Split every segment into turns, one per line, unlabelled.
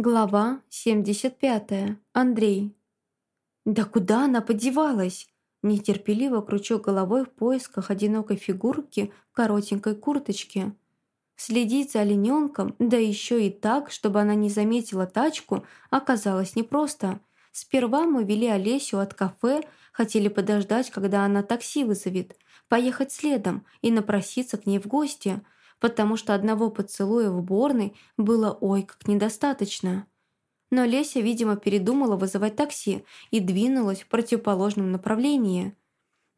Глава 75. Андрей. «Да куда она подевалась?» Нетерпеливо кручу головой в поисках одинокой фигурки в коротенькой курточке. Следить за олененком, да еще и так, чтобы она не заметила тачку, оказалось непросто. Сперва мы вели Олесю от кафе, хотели подождать, когда она такси вызовет, поехать следом и напроситься к ней в гости – потому что одного поцелуя в уборной было ой как недостаточно. Но Леся, видимо, передумала вызывать такси и двинулась в противоположном направлении.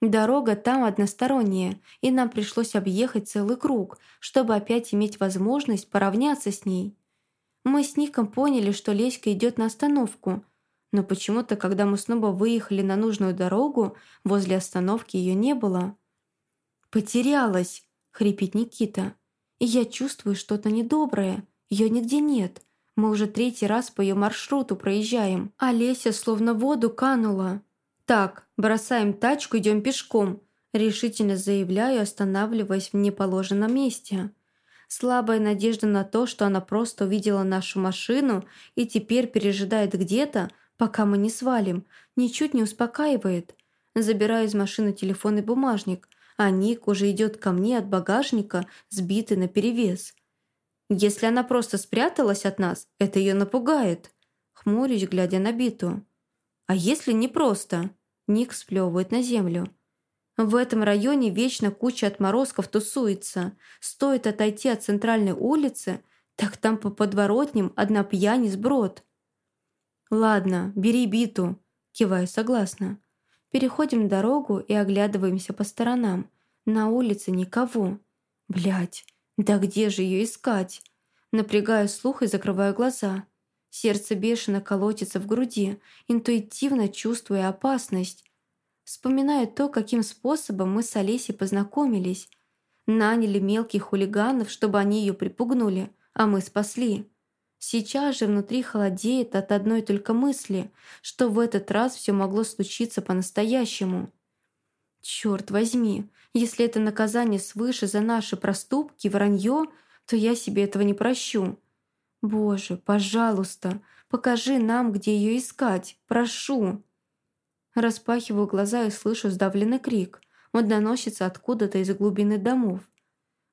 Дорога там односторонняя, и нам пришлось объехать целый круг, чтобы опять иметь возможность поравняться с ней. Мы с Ником поняли, что Леська идет на остановку, но почему-то, когда мы снова выехали на нужную дорогу, возле остановки ее не было. «Потерялась!» — хрипит Никита. Я чувствую что-то недоброе. Ее нигде нет. Мы уже третий раз по ее маршруту проезжаем. А Леся словно в воду канула. «Так, бросаем тачку, идем пешком», решительно заявляю, останавливаясь в неположенном месте. Слабая надежда на то, что она просто увидела нашу машину и теперь пережидает где-то, пока мы не свалим, ничуть не успокаивает. Забираю из машины телефон и бумажник – а Ник уже идет ко мне от багажника, сбитый наперевес. Если она просто спряталась от нас, это ее напугает. Хмурюсь, глядя на биту. А если не просто? Ник сплевывает на землю. В этом районе вечно куча отморозков тусуется. Стоит отойти от центральной улицы, так там по подворотням одна пьянь сброд. «Ладно, бери биту», – киваю согласно. Переходим дорогу и оглядываемся по сторонам. На улице никого. Блять, да где же ее искать? Напрягаю слух и закрываю глаза. Сердце бешено колотится в груди, интуитивно чувствуя опасность. Вспоминаю то, каким способом мы с Олесей познакомились. Наняли мелких хулиганов, чтобы они ее припугнули, а мы спасли. Сейчас же внутри холодеет от одной только мысли, что в этот раз все могло случиться по-настоящему. Черт возьми, если это наказание свыше за наши проступки, вранье, то я себе этого не прощу. Боже, пожалуйста, покажи нам, где ее искать, прошу. Распахиваю глаза и слышу сдавленный крик. Он доносится откуда-то из глубины домов.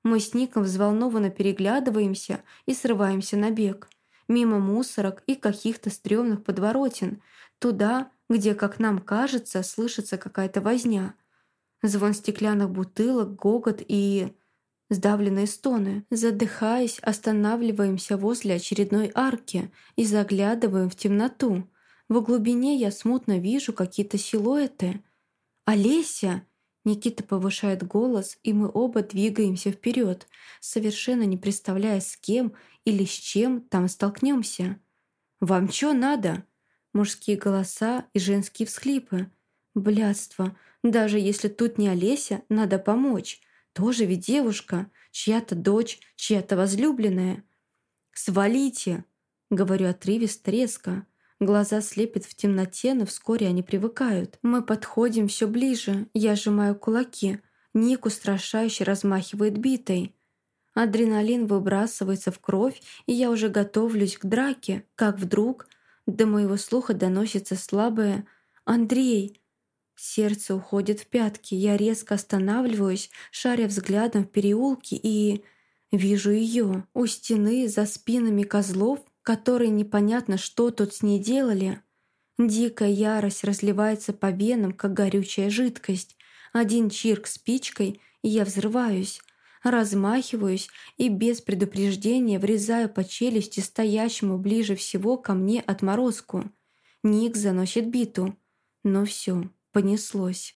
Мы с Ником взволнованно переглядываемся и срываемся на бег мимо мусорок и каких-то стрёмных подворотен, туда, где, как нам кажется, слышится какая-то возня. Звон стеклянных бутылок, гогот и... Сдавленные стоны. Задыхаясь, останавливаемся возле очередной арки и заглядываем в темноту. В глубине я смутно вижу какие-то силуэты. «Олеся!» Никита повышает голос, и мы оба двигаемся вперед, совершенно не представляя, с кем или с чем там столкнемся. «Вам чё надо?» Мужские голоса и женские всхлипы. Блядство. Даже если тут не Олеся, надо помочь. Тоже ведь девушка, чья-то дочь, чья-то возлюбленная. «Свалите!» — говорю отрывисто резко. Глаза слепят в темноте, но вскоре они привыкают. Мы подходим все ближе. Я сжимаю кулаки. Ник устрашающе размахивает битой. Адреналин выбрасывается в кровь, и я уже готовлюсь к драке, как вдруг до моего слуха доносится слабое «Андрей!». Сердце уходит в пятки, я резко останавливаюсь, шаря взглядом в переулке и... Вижу ее у стены за спинами козлов которые непонятно, что тут с ней делали. Дикая ярость разливается по венам, как горючая жидкость. Один чирк спичкой, и я взрываюсь. Размахиваюсь и без предупреждения врезаю по челюсти стоящему ближе всего ко мне отморозку. Ник заносит биту. Но все, понеслось.